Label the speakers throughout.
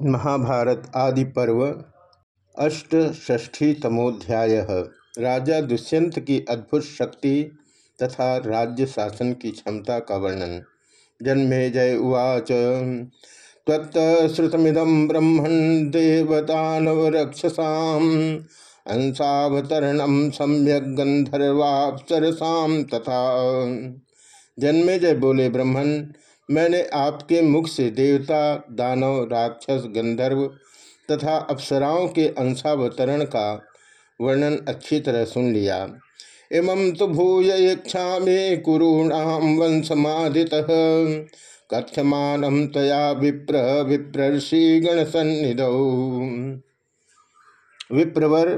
Speaker 1: महाभारत आदि पर्व अष्टष्ठीतमोध्याय राजा दुष्यंत की अद्भुत शक्ति तथा राज्य शासन की क्षमता का वर्णन। जन्मे जय उवाच तत्श्रुतमिदम ब्रह्मण देवतानवरक्षसा अंशावतरण सम्यक गंधर्वापसरसा तथा। जन्मे जय बोले ब्रह्मण मैंने आपके मुख से देवता, दानव, राक्षस, गंधर्व तथा अप्सराओं के अंशावतरण का वर्णन अच्छी तरह सुन लिया। इमं तो भूय इच्छा में कुरूणाम वंशमादित। कथ्यमान तया विप्र विप्रषि गण सन्निध विप्रवर,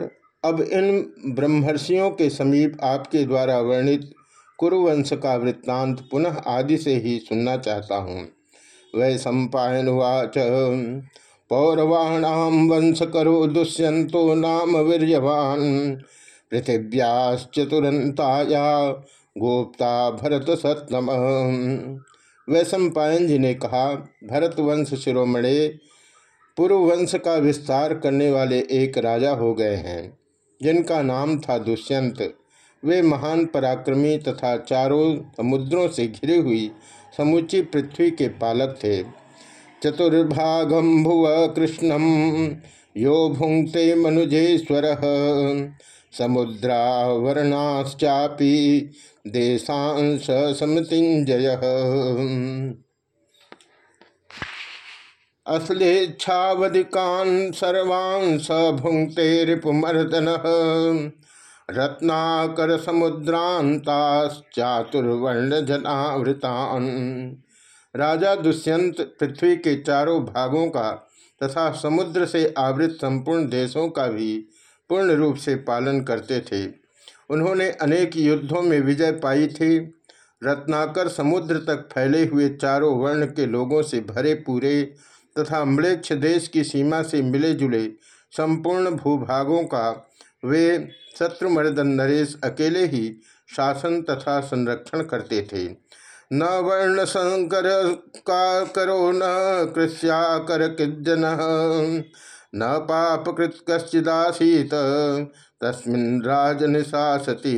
Speaker 1: अब इन ब्रह्मर्षियों के समीप आपके द्वारा वर्णित कुरुवंश का वृत्तांत पुनः आदि से ही सुनना चाहता हूँ। वै सम्पायनुवाच पौरवाणाम वंश करो दुष्यंतो नाम वीरवान पृथिव्याश्चतुरंताया गोप्ता भरत सत्तम। वैशंपायन जी ने कहा, भरत वंश शिरोमणे पूर्ववंश का विस्तार करने वाले एक राजा हो गए हैं, जिनका नाम था दुष्यंत। वे महान पराक्रमी तथा चारों समुद्रों से घिरी हुई समुची पृथ्वी के पालक थे। चतुर्भागम भुव कृष्णम यो भुंगते मनुजेश्वर, समुद्रावरणाश्चापी देशांश समतिजय असलेच्छावधिकान सर्वान् स भुंगते रिपुमर्दन। रत्नाकर समुद्रांताश्चातुर्वर्ण जनावृतान राजा दुष्यंत पृथ्वी के चारों भागों का तथा समुद्र से आवृत संपूर्ण देशों का भी पूर्ण रूप से पालन करते थे। उन्होंने अनेक युद्धों में विजय पाई थी। रत्नाकर समुद्र तक फैले हुए चारों वर्ण के लोगों से भरे पूरे तथा मृक्ष देश की सीमा से मिले जुले संपूर्ण भूभागों का वे शत्रुमर्दन नरेश अकेले ही शासन तथा संरक्षण करते थे। न वर्ण संकर का करो न कृष्या कर किजन न पाप कृत कश्चिदासीत तस्मिन राजनिशासती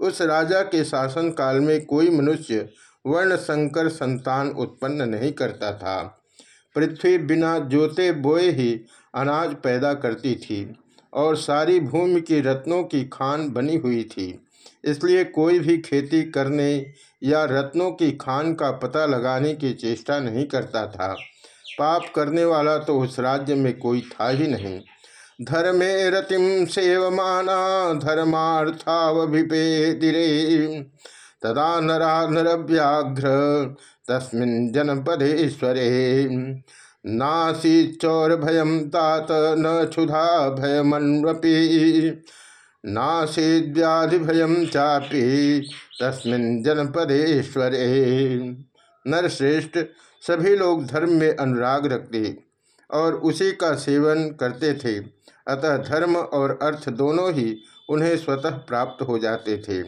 Speaker 1: उस राजा के शासन काल में कोई मनुष्य वर्ण संकर संतान उत्पन्न नहीं करता था। पृथ्वी बिना जोते बोए ही अनाज पैदा करती थी। और सारी भूमि की रत्नों की खान बनी हुई थी। इसलिए कोई भी खेती करने या रत्नों की खान का पता लगाने की चेष्टा नहीं करता था। पाप करने वाला तो उस राज्य में कोई था ही नहीं। धर्मे रतिम सेवमाना धर्मार्थावभिपेदिरे। तदा नरा नरव्याघ्र तस्मिन् जनपदेश्वरे नासी चौर भयम तात न क्षुधा भयमन्वपी। नासीद व्याधि भयम चापी तस्मिन जनपदेश्वरे। नरश्रेष्ठ, सभी लोग धर्म में अनुराग रखते और उसी का सेवन करते थे। अतः धर्म और अर्थ दोनों ही उन्हें स्वतः प्राप्त हो जाते थे।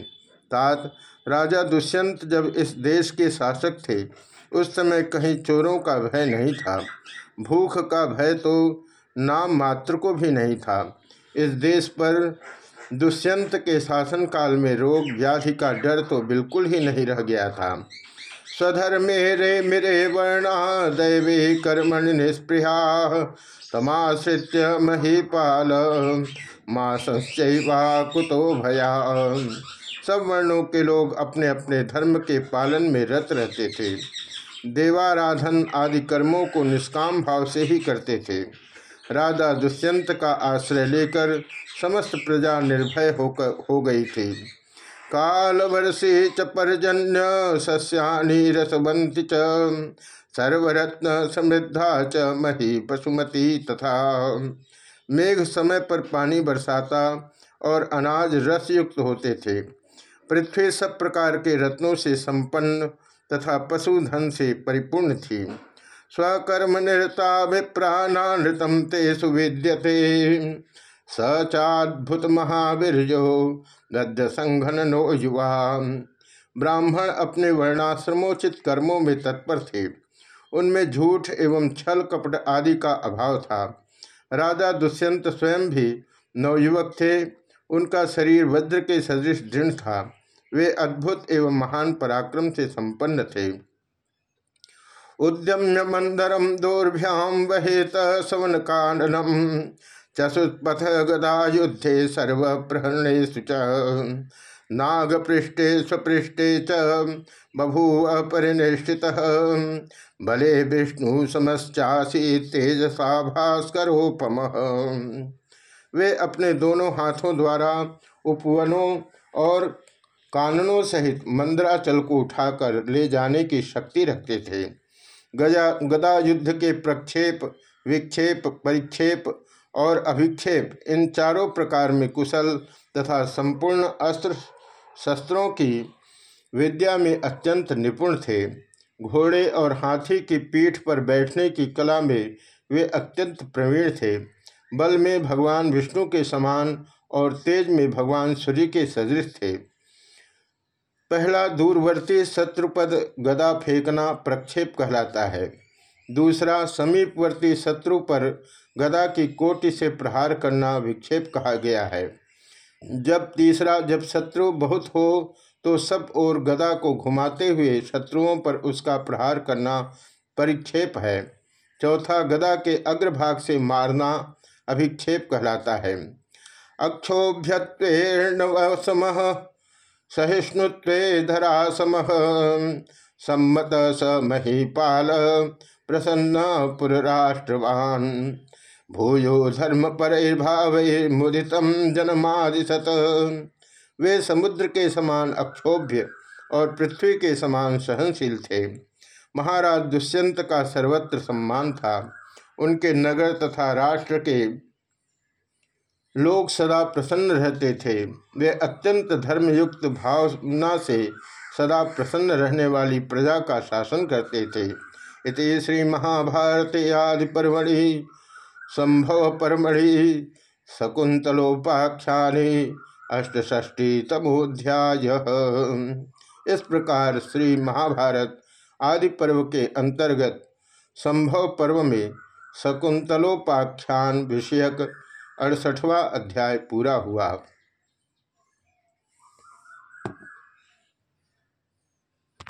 Speaker 1: तात, राजा दुष्यंत जब इस देश के शासक थे उस समय कहीं चोरों का भय नहीं था। भूख का भय तो नाम मात्र को भी नहीं था। इस देश पर दुष्यंत के शासन काल में रोग, व्याधि का डर तो बिल्कुल ही नहीं रह गया था। स्वधर्मे रे मेरे वर्णा, दैवी कर्मण निष्पृहा तमाश्रित्य महीपाल माँ संश्चवा कुतो भया। सब वर्णों के लोग अपने अपने धर्म के पालन में रत रहते थे। देवाराधन आदि कर्मों को निष्काम भाव से ही करते थे। राजा दुष्यंत का आश्रय लेकर समस्त प्रजा निर्भय होकर हो गई थी। काल वर्षे च परजन्य सस्यानि रसवंती च। सर्वरत्न समृद्धा च मही पशुमती तथा। मेघ समय पर पानी बरसाता और अनाज रसयुक्त होते थे। पृथ्वी सब प्रकार के रत्नों से संपन्न तथा पशुधन से परिपूर्ण थी। स्वकर्म निरता विप्राणानृतम ते सुविद्यते स चाद्भुत गद्य संघन नो युवा ब्राह्मण अपने वर्णाश्रमोचित कर्मों में तत्पर थे। उनमें झूठ एवं छल कपट आदि का अभाव था। राजा दुष्यंत स्वयं भी नवयुवक थे। उनका शरीर वज्र के सदृश दृढ़ था। वे अद्भुत एवं महान पराक्रम से संपन्न थे। उद्यम्य मंदरम दोर्भ्याम वहेत सवन काननम चसुत्पथ गदा युद्धे सर्व प्रहरणेशु नागपृष्ठे स्वपृष्ठे च बभूव परिनिष्ठित, बले विष्णु समस्यासी तेजसा भास्करोपम वे अपने दोनों हाथों द्वारा उपवनों और काननों सहित मंदराचल को उठाकर ले जाने की शक्ति रखते थे। गजा गदा युद्ध के प्रक्षेप, विक्षेप, परिक्षेप और अभिक्षेप, इन चारों प्रकार में कुशल तथा संपूर्ण अस्त्र शस्त्रों की विद्या में अत्यंत निपुण थे। घोड़े और हाथी की पीठ पर बैठने की कला में वे अत्यंत प्रवीण थे। बल में भगवान विष्णु के समान और तेज में भगवान सूर्य के सदृश थे। पहला दूरवर्ती शत्रुपद गदा फेंकना प्रक्षेप कहलाता है। दूसरा, समीपवर्ती शत्रु पर गदा की कोटि से प्रहार करना विक्षेप कहा गया है। जब तीसरा, जब शत्रु बहुत हो तो सब ओर गदा को घुमाते हुए शत्रुओं पर उसका प्रहार करना परिक्षेप है। चौथा, गदा के अग्रभाग से मारना अभिक्षेप कहलाता है। अक्षोभ्यत्वेर्णवसम सहिष्णुत्व धरासम। सम्मत स महीपाल, प्रसन्न पुरराष्ट्रवान। भूयो धर्म पर भाव मुदित जनमादिशत। वे समुद्र के समान अक्षोभ्य और पृथ्वी के समान सहनशील थे। महाराज दुष्यंत का सर्वत्र सम्मान था। उनके नगर तथा राष्ट्र के लोग सदा प्रसन्न रहते थे। वे अत्यंत धर्मयुक्त भावना से सदा प्रसन्न रहने वाली प्रजा का शासन करते थे। इति श्री महाभारत आदि परमढ़ि संभव परमढ़ि शकुंतलोपाख्या अष्टष्टी तमोध्याय इस प्रकार श्री महाभारत आदि पर्व के अंतर्गत संभव पर्व में शकुंतलोपाख्यान विषयक अड़सठवा अध्याय पूरा हुआ।